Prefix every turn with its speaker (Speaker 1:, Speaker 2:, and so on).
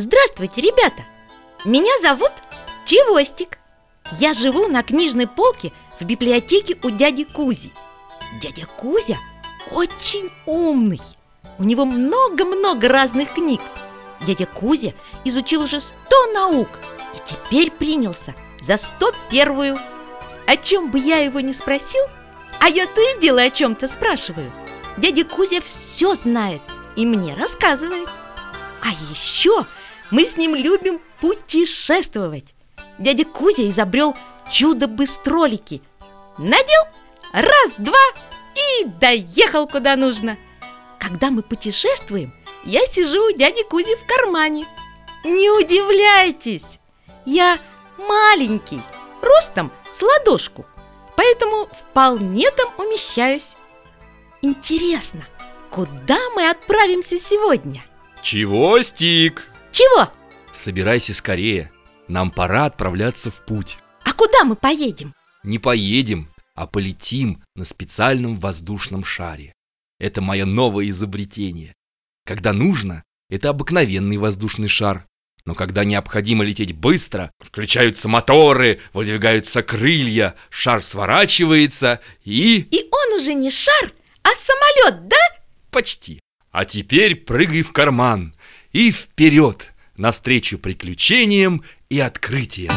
Speaker 1: Здравствуйте, ребята! Меня зовут Чевостик. Я живу на книжной полке в библиотеке у дяди Кузи. Дядя Кузя очень умный. У него много-много разных книг. Дядя Кузя изучил уже сто наук И теперь принялся за сто первую. О чем бы я его не спросил А я то и дело о чем-то спрашиваю. Дядя Кузя все знает и мне рассказывает. А еще мы с ним любим путешествовать. Дядя Кузя изобрел чудо-быстролики Надел, раз, два и доехал куда нужно. Когда мы путешествуем, я сижу у дяди Кузи в кармане. Не удивляйтесь, я маленький, ростом с ладошку Поэтому вполне там умещаюсь. Интересно, куда мы отправимся сегодня?
Speaker 2: Чего, Стик?
Speaker 1: Чего?
Speaker 2: Собирайся скорее, нам пора отправляться в путь
Speaker 1: А куда мы поедем?
Speaker 2: Не поедем, а полетим на специальном воздушном шаре Это мое новое изобретение Когда нужно, это обыкновенный воздушный шар но когда необходимо лететь быстро, включаются моторы, выдвигаются крылья, шар сворачивается и...
Speaker 1: И он уже не шар, а самолет, да?
Speaker 2: Почти. А теперь прыгай в карман и вперед, навстречу приключениям и открытиям.